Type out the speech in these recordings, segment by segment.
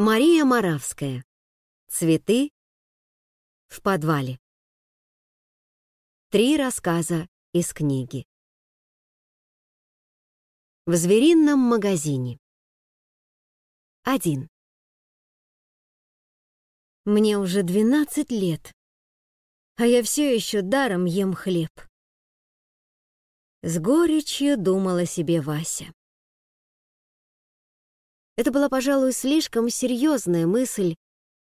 Мария Моравская. Цветы в подвале. Три рассказа из книги. В зверином магазине. Один. Мне уже 12 лет, а я все еще даром ем хлеб. С горечью думала себе Вася. Это была, пожалуй, слишком серьезная мысль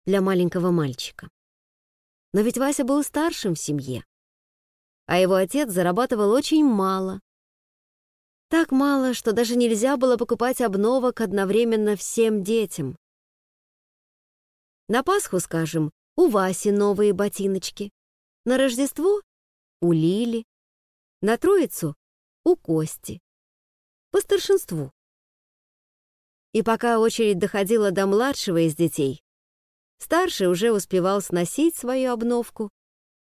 для маленького мальчика. Но ведь Вася был старшим в семье, а его отец зарабатывал очень мало. Так мало, что даже нельзя было покупать обновок одновременно всем детям. На Пасху, скажем, у Васи новые ботиночки. На Рождество — у Лили. На Троицу — у Кости. По старшинству. И пока очередь доходила до младшего из детей, старший уже успевал сносить свою обновку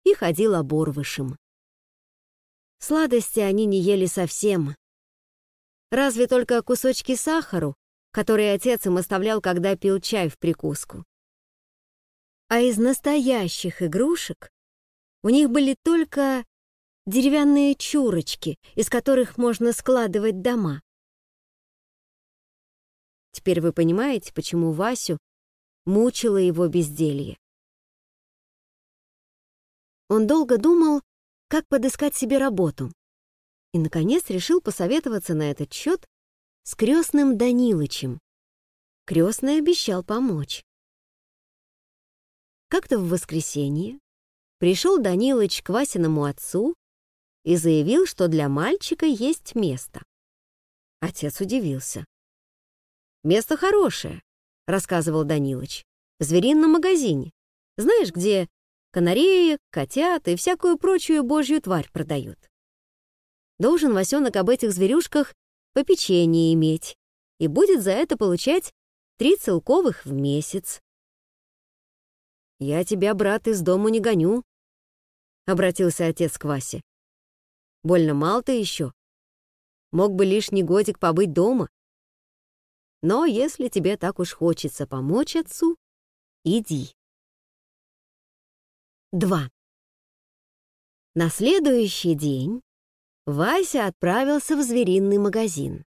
и ходил оборвышем. Сладости они не ели совсем. Разве только кусочки сахару, которые отец им оставлял, когда пил чай в прикуску. А из настоящих игрушек у них были только деревянные чурочки, из которых можно складывать дома. Теперь вы понимаете, почему Васю мучило его безделье. Он долго думал, как подыскать себе работу, и, наконец, решил посоветоваться на этот счет с крестным Данилычем. Крестный обещал помочь. Как-то в воскресенье пришел Данилыч к Васиному отцу и заявил, что для мальчика есть место. Отец удивился. «Место хорошее», — рассказывал Данилыч. «В зверином магазине. Знаешь, где канареек, котят и всякую прочую божью тварь продают. Должен Васенок об этих зверюшках попечение иметь и будет за это получать три целковых в месяц. «Я тебя, брат, из дому не гоню», — обратился отец к Васе. «Больно мал ты еще. Мог бы лишний годик побыть дома. Но если тебе так уж хочется помочь отцу, иди. 2. На следующий день Вася отправился в звериный магазин.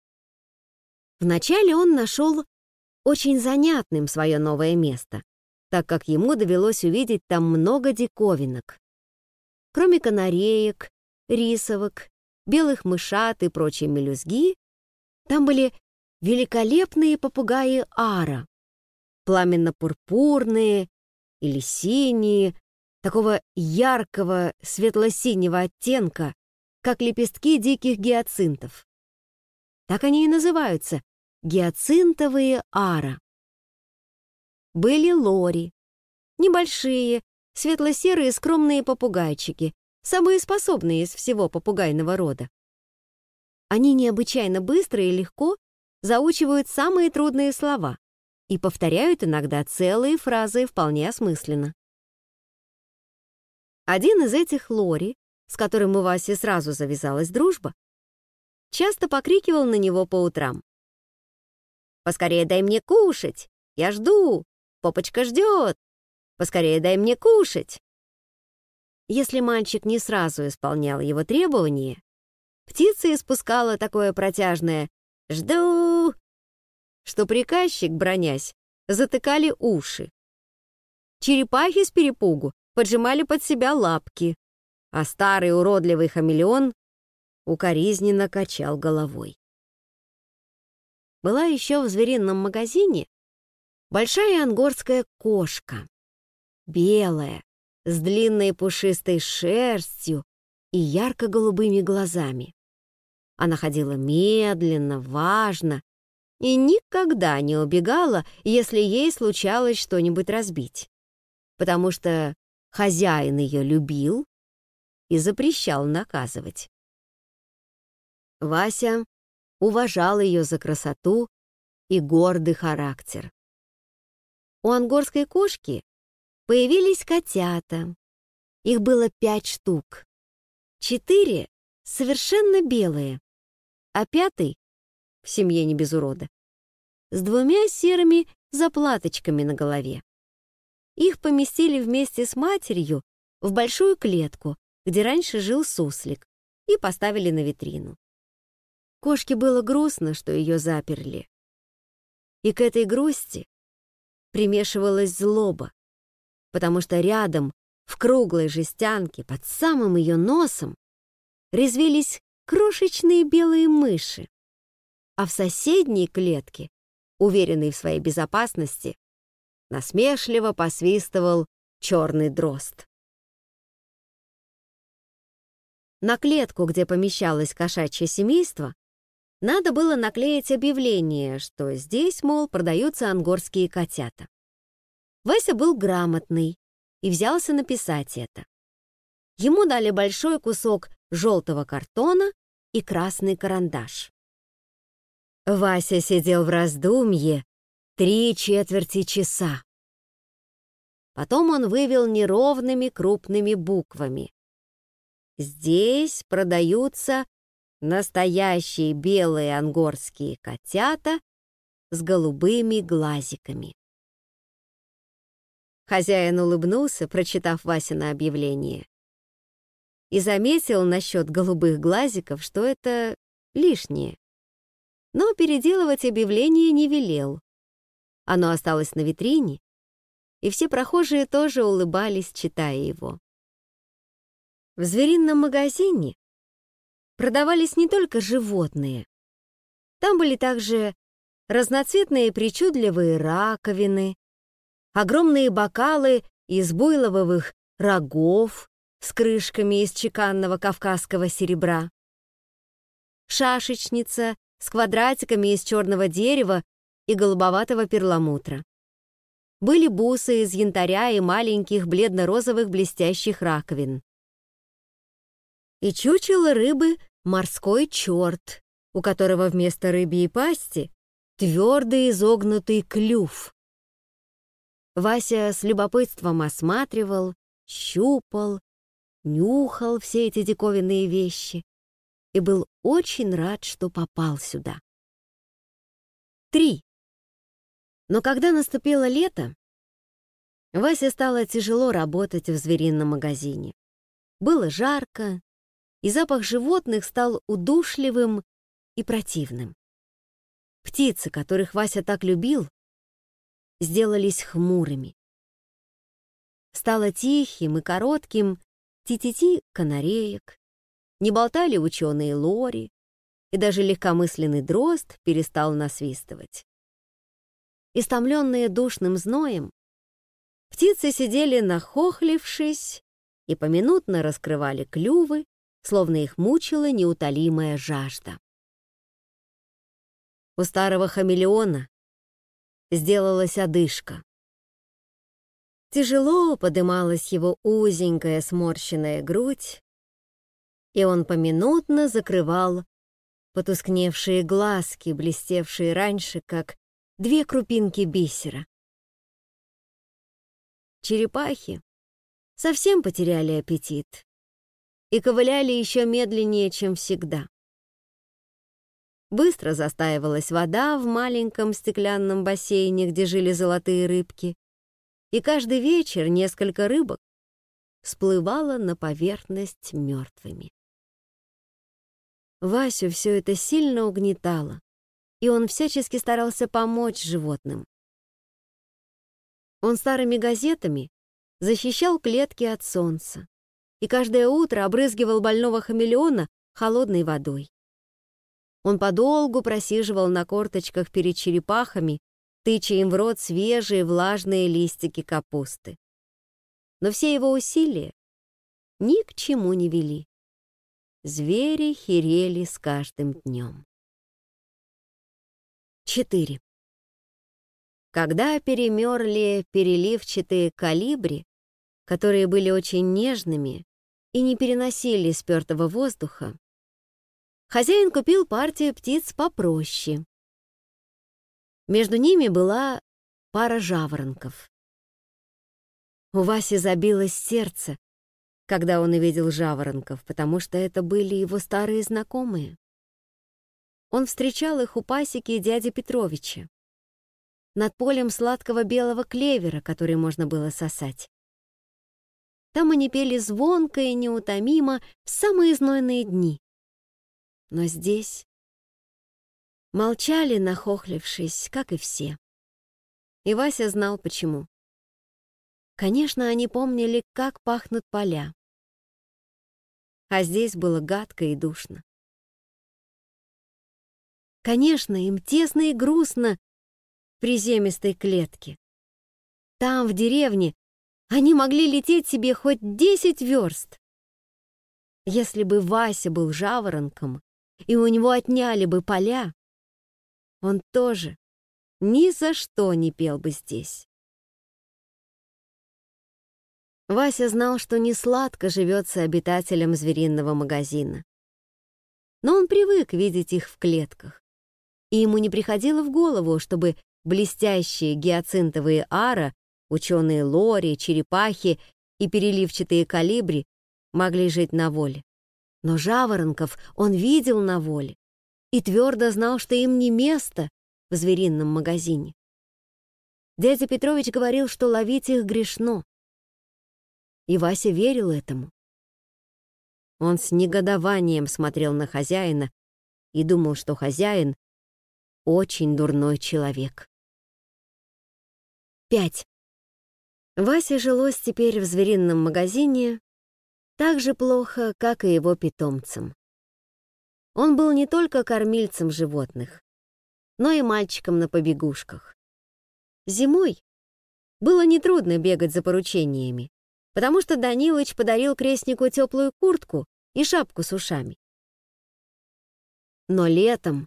Вначале он нашел очень занятным свое новое место, так как ему довелось увидеть там много диковинок. Кроме канареек, рисовок, белых мышат и прочей мелюзги, там были великолепные попугаи ара, пламенно-пурпурные или синие, такого яркого светло-синего оттенка, как лепестки диких гиацинтов. Так они и называются — гиацинтовые ара. Были лори, небольшие, светло-серые скромные попугайчики, самые способные из всего попугайного рода. Они необычайно быстро и легко заучивают самые трудные слова и повторяют иногда целые фразы вполне осмысленно. Один из этих Лори, с которым у Васи сразу завязалась дружба, часто покрикивал на него по утрам. «Поскорее дай мне кушать! Я жду! Попочка ждет! Поскорее дай мне кушать!» Если мальчик не сразу исполнял его требования, птица испускала такое протяжное «Жду!», что приказчик, бронясь, затыкали уши. Черепахи с перепугу поджимали под себя лапки, а старый уродливый хамелеон укоризненно качал головой. Была еще в зверином магазине большая ангорская кошка, белая, с длинной пушистой шерстью и ярко-голубыми глазами. Она ходила медленно, важно и никогда не убегала, если ей случалось что-нибудь разбить, потому что хозяин ее любил и запрещал наказывать. Вася уважал ее за красоту и гордый характер. У ангорской кошки появились котята. Их было пять штук. Четыре совершенно белые, а пятый, в семье не без урода, с двумя серыми заплаточками на голове. Их поместили вместе с матерью в большую клетку, где раньше жил суслик, и поставили на витрину. Кошке было грустно, что ее заперли. И к этой грусти примешивалась злоба, потому что рядом, в круглой жестянке, под самым ее носом, резвились крошечные белые мыши, а в соседней клетке, уверенный в своей безопасности, насмешливо посвистывал черный дрозд. На клетку, где помещалось кошачье семейство, надо было наклеить объявление, что здесь, мол, продаются ангорские котята. Вася был грамотный и взялся написать это. Ему дали большой кусок желтого картона и красный карандаш. Вася сидел в раздумье три четверти часа. Потом он вывел неровными крупными буквами. Здесь продаются настоящие белые ангорские котята с голубыми глазиками. Хозяин улыбнулся, прочитав Васина объявление, и заметил насчет голубых глазиков, что это лишнее. Но переделывать объявление не велел. Оно осталось на витрине, и все прохожие тоже улыбались, читая его. В зверином магазине продавались не только животные. Там были также разноцветные причудливые раковины, огромные бокалы из буйловых рогов с крышками из чеканного кавказского серебра, шашечница с квадратиками из черного дерева и голубоватого перламутра. Были бусы из янтаря и маленьких бледно-розовых блестящих раковин. И чучело рыбы морской черт, у которого вместо рыбьей пасти твердый изогнутый клюв. Вася с любопытством осматривал, щупал, нюхал все эти диковинные вещи и был очень рад, что попал сюда. Три. Но когда наступило лето, Васе стало тяжело работать в зверином магазине. Было жарко, и запах животных стал удушливым и противным. Птицы, которых Вася так любил, сделались хмурыми. Стало тихим и коротким ти-ти-ти канареек, не болтали ученые лори, и даже легкомысленный дрозд перестал насвистывать. Истомленные душным зноем, птицы сидели нахохлившись и поминутно раскрывали клювы, словно их мучила неутолимая жажда. У старого хамелеона сделалась одышка. Тяжело подымалась его узенькая сморщенная грудь, и он поминутно закрывал потускневшие глазки, блестевшие раньше, как две крупинки бисера. Черепахи совсем потеряли аппетит и ковыляли еще медленнее, чем всегда. Быстро застаивалась вода в маленьком стеклянном бассейне, где жили золотые рыбки, и каждый вечер несколько рыбок всплывало на поверхность мертвыми. Васю все это сильно угнетало, и он всячески старался помочь животным. Он старыми газетами защищал клетки от солнца и каждое утро обрызгивал больного хамелеона холодной водой. Он подолгу просиживал на корточках перед черепахами, тыча им в рот свежие влажные листики капусты. Но все его усилия ни к чему не вели. Звери херели с каждым днем. 4. Когда перемерли переливчатые калибри, которые были очень нежными и не переносили спёртого воздуха, хозяин купил партию птиц попроще. Между ними была пара жаворонков. У Васи забилось сердце, когда он увидел жаворонков, потому что это были его старые знакомые. Он встречал их у пасеки дяди Петровича. над полем сладкого белого клевера, который можно было сосать. Там они пели звонко и неутомимо в самые знойные дни. Но здесь молчали, нахохлившись, как и все. И Вася знал, почему. Конечно, они помнили, как пахнут поля. А здесь было гадко и душно. Конечно, им тесно и грустно в приземистой клетке. Там, в деревне, они могли лететь себе хоть десять верст. Если бы Вася был жаворонком, и у него отняли бы поля, он тоже ни за что не пел бы здесь. Вася знал, что не сладко живется обитателям звериного магазина. Но он привык видеть их в клетках, и ему не приходило в голову, чтобы блестящие гиацинтовые ара, ученые лори, черепахи и переливчатые калибри могли жить на воле. Но жаворонков он видел на воле и твердо знал, что им не место в зверином магазине. Дядя Петрович говорил, что ловить их грешно. И Вася верил этому. Он с негодованием смотрел на хозяина и думал, что хозяин — очень дурной человек. 5. Васе жилось теперь в зверином магазине так же плохо, как и его питомцам. Он был не только кормильцем животных, но и мальчиком на побегушках. Зимой было нетрудно бегать за поручениями, потому что Данилыч подарил крестнику теплую куртку и шапку с ушами. Но летом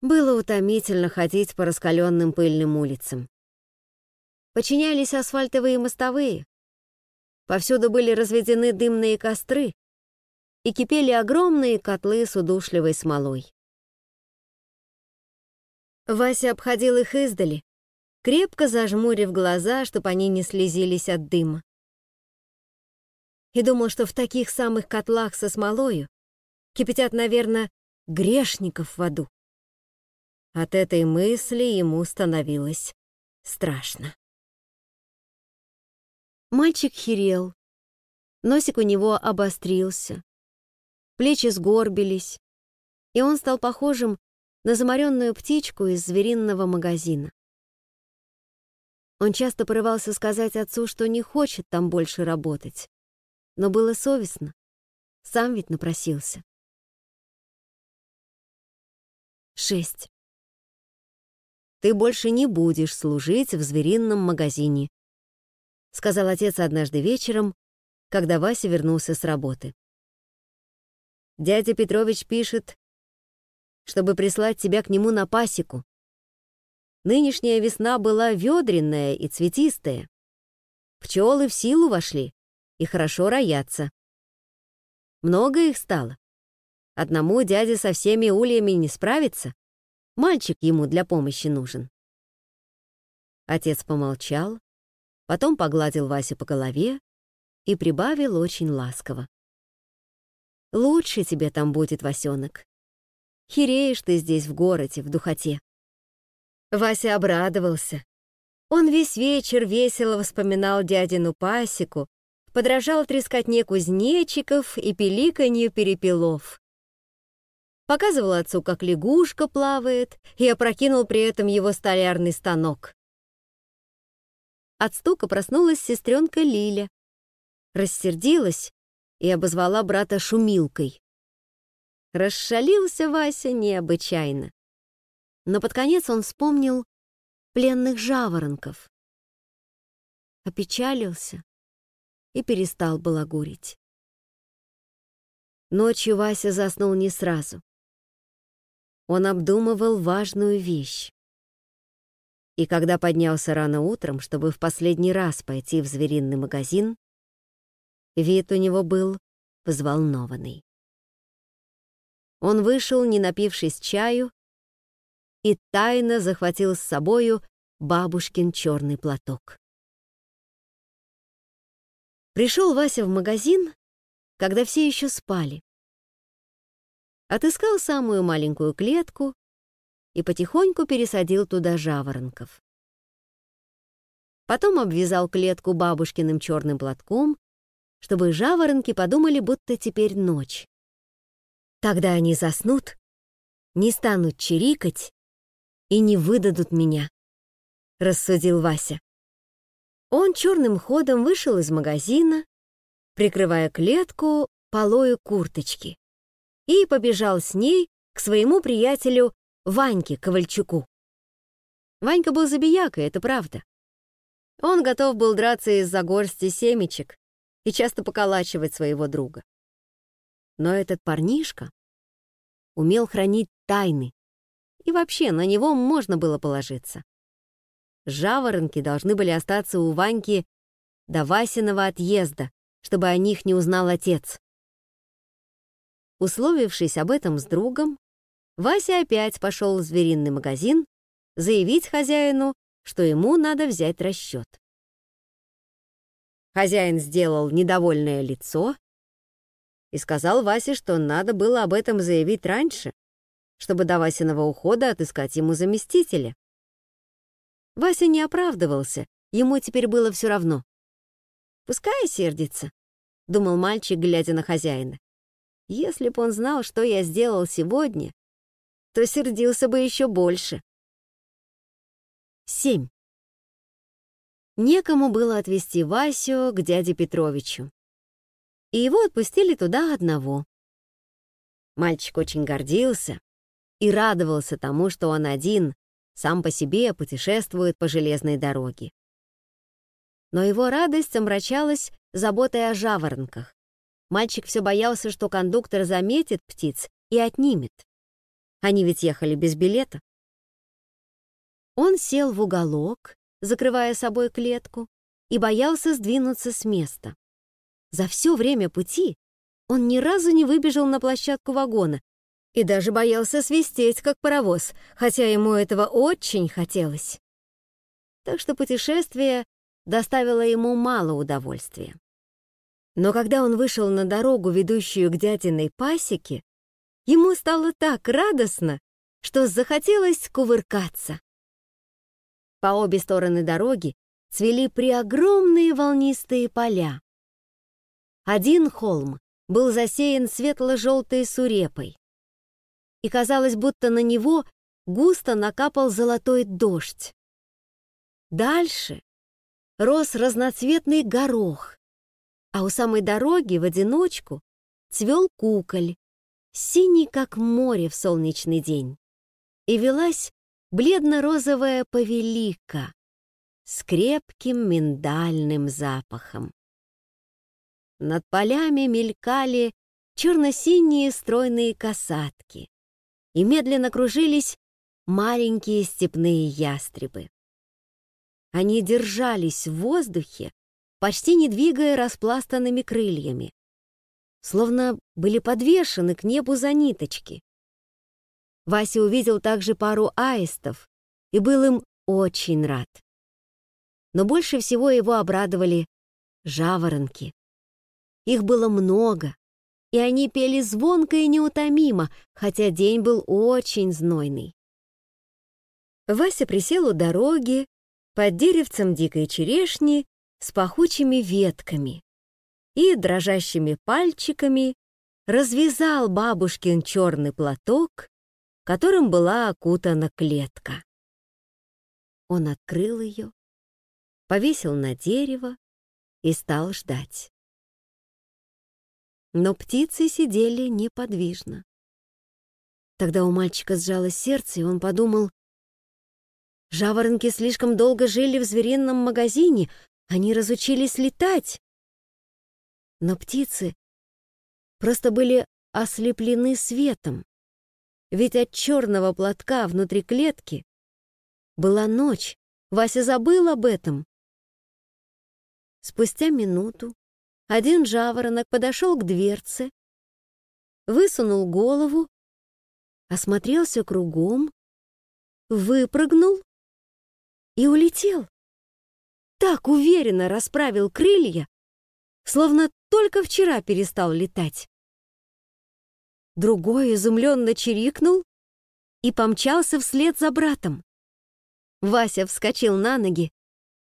было утомительно ходить по раскаленным пыльным улицам. Починялись асфальтовые мостовые, повсюду были разведены дымные костры и кипели огромные котлы с удушливой смолой. Вася обходил их издали, крепко зажмурив глаза, чтобы они не слезились от дыма и думал, что в таких самых котлах со смолою кипятят, наверное, грешников в аду. От этой мысли ему становилось страшно. Мальчик херел, носик у него обострился, плечи сгорбились, и он стал похожим на заморенную птичку из звериного магазина. Он часто порывался сказать отцу, что не хочет там больше работать, но было совестно. Сам ведь напросился. Шесть. «Ты больше не будешь служить в зверином магазине», сказал отец однажды вечером, когда Вася вернулся с работы. «Дядя Петрович пишет, чтобы прислать тебя к нему на пасеку. Нынешняя весна была ведренная и цветистая. Пчелы в силу вошли и хорошо роятся. Много их стало. Одному дяде со всеми ульями не справится. Мальчик ему для помощи нужен. Отец помолчал, потом погладил Васю по голове и прибавил очень ласково. «Лучше тебе там будет, Васенок. Хиреешь ты здесь в городе, в духоте». Вася обрадовался. Он весь вечер весело вспоминал дядину пасеку подражал трескотне кузнечиков и пеликанью перепелов. Показывал отцу, как лягушка плавает, и опрокинул при этом его столярный станок. От стука проснулась сестренка Лиля. Рассердилась и обозвала брата шумилкой. Расшалился Вася необычайно. Но под конец он вспомнил пленных жаворонков. Опечалился и перестал балагурить. Ночью Вася заснул не сразу. Он обдумывал важную вещь. И когда поднялся рано утром, чтобы в последний раз пойти в звериный магазин, вид у него был взволнованный. Он вышел, не напившись чаю, и тайно захватил с собою бабушкин черный платок. Пришел Вася в магазин, когда все еще спали. Отыскал самую маленькую клетку и потихоньку пересадил туда жаворонков. Потом обвязал клетку бабушкиным черным платком, чтобы жаворонки подумали, будто теперь ночь. Тогда они заснут, не станут чирикать и не выдадут меня, рассудил Вася. Он черным ходом вышел из магазина, прикрывая клетку полою курточки, и побежал с ней к своему приятелю Ваньке Ковальчуку. Ванька был забиякой, это правда. Он готов был драться из-за горсти семечек и часто поколачивать своего друга. Но этот парнишка умел хранить тайны, и вообще на него можно было положиться. Жаворонки должны были остаться у Ваньки до Васиного отъезда, чтобы о них не узнал отец. Условившись об этом с другом, Вася опять пошел в звериный магазин заявить хозяину, что ему надо взять расчет. Хозяин сделал недовольное лицо и сказал Васе, что надо было об этом заявить раньше, чтобы до Васиного ухода отыскать ему заместителя. Вася не оправдывался, ему теперь было все равно. «Пускай сердится», — думал мальчик, глядя на хозяина. «Если б он знал, что я сделал сегодня, то сердился бы еще больше». 7. Некому было отвезти Васю к дяде Петровичу. И его отпустили туда одного. Мальчик очень гордился и радовался тому, что он один, сам по себе путешествует по железной дороге. Но его радость омрачалась заботой о жаворонках. Мальчик все боялся, что кондуктор заметит птиц и отнимет. Они ведь ехали без билета. Он сел в уголок, закрывая собой клетку, и боялся сдвинуться с места. За все время пути он ни разу не выбежал на площадку вагона и даже боялся свистеть, как паровоз, хотя ему этого очень хотелось. Так что путешествие доставило ему мало удовольствия. Но когда он вышел на дорогу, ведущую к дядиной пасеке, ему стало так радостно, что захотелось кувыркаться. По обе стороны дороги цвели преогромные волнистые поля. Один холм был засеян светло-желтой сурепой, и казалось, будто на него густо накапал золотой дождь. Дальше рос разноцветный горох, а у самой дороги в одиночку цвел куколь, синий, как море в солнечный день, и велась бледно-розовая повелика с крепким миндальным запахом. Над полями мелькали черно-синие стройные касатки и медленно кружились маленькие степные ястребы. Они держались в воздухе, почти не двигая распластанными крыльями, словно были подвешены к небу за ниточки. Вася увидел также пару аистов и был им очень рад. Но больше всего его обрадовали жаворонки. Их было много, и они пели звонко и неутомимо, хотя день был очень знойный. Вася присел у дороги под деревцем дикой черешни с пахучими ветками и дрожащими пальчиками развязал бабушкин черный платок которым была окутана клетка. Он открыл ее, повесил на дерево и стал ждать. Но птицы сидели неподвижно. Тогда у мальчика сжалось сердце, и он подумал, «Жаворонки слишком долго жили в зверином магазине, они разучились летать». Но птицы просто были ослеплены светом. Ведь от черного платка внутри клетки была ночь. Вася забыл об этом. Спустя минуту один жаворонок подошел к дверце, высунул голову, осмотрелся кругом, выпрыгнул и улетел. Так уверенно расправил крылья, словно только вчера перестал летать. Другой изумленно чирикнул и помчался вслед за братом. Вася вскочил на ноги,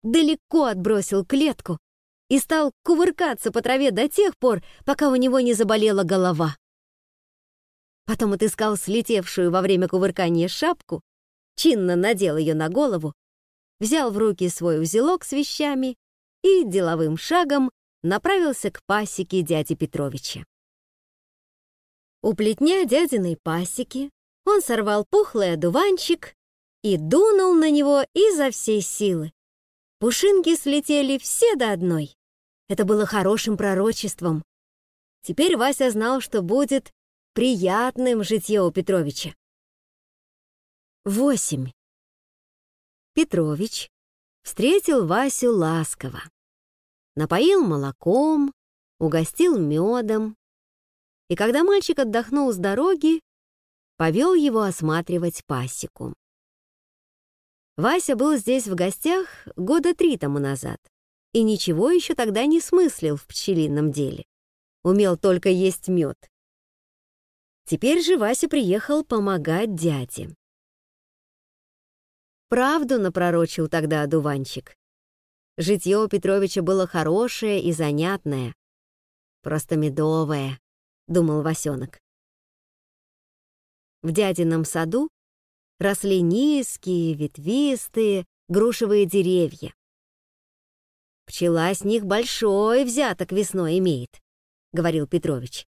далеко отбросил клетку и стал кувыркаться по траве до тех пор, пока у него не заболела голова. Потом отыскал слетевшую во время кувыркания шапку, чинно надел ее на голову, взял в руки свой узелок с вещами и деловым шагом направился к пасеке дяди Петровича. У плетня дядиной пасеки он сорвал пухлый одуванчик и дунул на него изо всей силы. Пушинки слетели все до одной. Это было хорошим пророчеством. Теперь Вася знал, что будет приятным житье у Петровича. 8. Петрович встретил Васю ласково. Напоил молоком, угостил медом. И когда мальчик отдохнул с дороги, повел его осматривать пасеку. Вася был здесь в гостях года три тому назад и ничего еще тогда не смыслил в пчелином деле. Умел только есть мед. Теперь же Вася приехал помогать дяде. Правду напророчил тогда одуванчик. Житье у Петровича было хорошее и занятное. Просто медовое, думал Васенок. В дядином саду росли низкие, ветвистые, грушевые деревья. «Пчела с них большой взяток весной имеет», — говорил Петрович.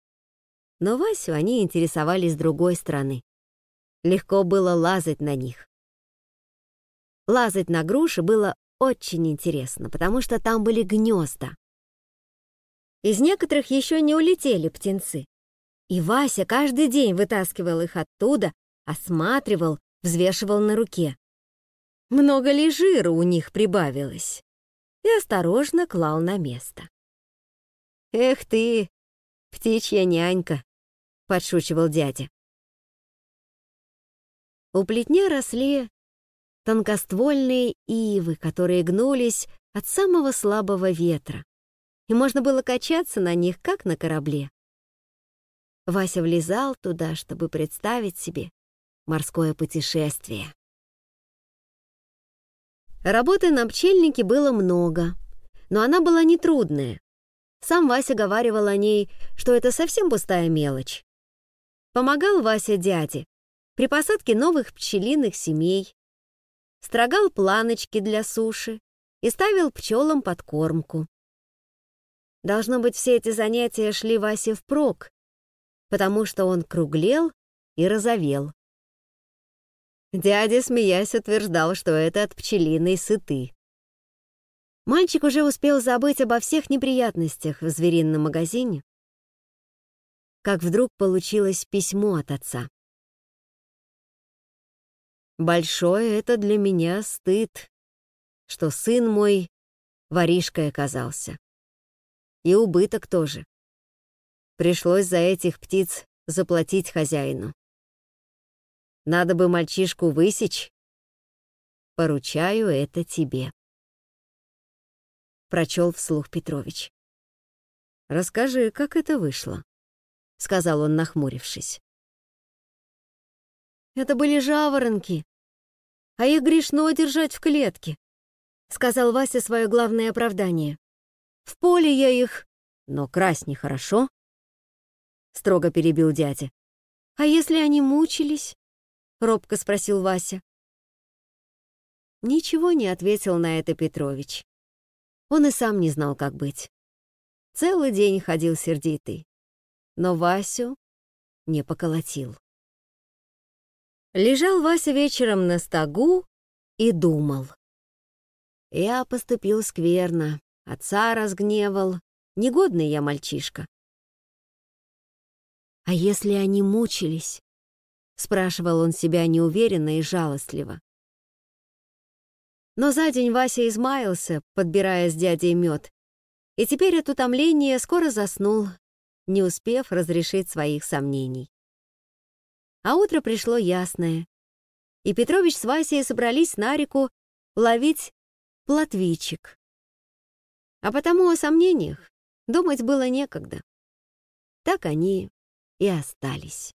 Но Васю они интересовали с другой стороны. Легко было лазать на них. Лазать на груши было очень интересно, потому что там были гнезда. Из некоторых еще не улетели птенцы. И Вася каждый день вытаскивал их оттуда, осматривал, взвешивал на руке. Много ли жира у них прибавилось? И осторожно клал на место. «Эх ты, птичья нянька!» — подшучивал дядя. У плетня росли тонкоствольные ивы, которые гнулись от самого слабого ветра, и можно было качаться на них, как на корабле. Вася влезал туда, чтобы представить себе морское путешествие. Работы на пчельнике было много, но она была нетрудная. Сам Вася говаривал о ней, что это совсем пустая мелочь. Помогал Вася дяде при посадке новых пчелиных семей, строгал планочки для суши и ставил пчелам подкормку. Должно быть, все эти занятия шли Васе впрок, потому что он круглел и розовел. Дядя, смеясь, утверждал, что это от пчелиной сыты. Мальчик уже успел забыть обо всех неприятностях в зверином магазине, как вдруг получилось письмо от отца. «Большой это для меня стыд, что сын мой воришкой оказался. И убыток тоже. Пришлось за этих птиц заплатить хозяину. Надо бы мальчишку высечь. Поручаю это тебе. Прочел вслух Петрович. Расскажи, как это вышло. — сказал он, нахмурившись. «Это были жаворонки, а их грешно держать в клетке», — сказал Вася свое главное оправдание. «В поле я их...» «Но красть нехорошо», — строго перебил дядя. «А если они мучились?» — робко спросил Вася. Ничего не ответил на это Петрович. Он и сам не знал, как быть. Целый день ходил сердитый но Васю не поколотил. Лежал Вася вечером на стогу и думал. Я поступил скверно, отца разгневал, негодный я мальчишка. «А если они мучились?» — спрашивал он себя неуверенно и жалостливо. Но за день Вася измаялся, подбирая с дядей мед, и теперь от утомления скоро заснул не успев разрешить своих сомнений. А утро пришло ясное, и Петрович с Васей собрались на реку ловить плотвичек. А потому о сомнениях думать было некогда. Так они и остались.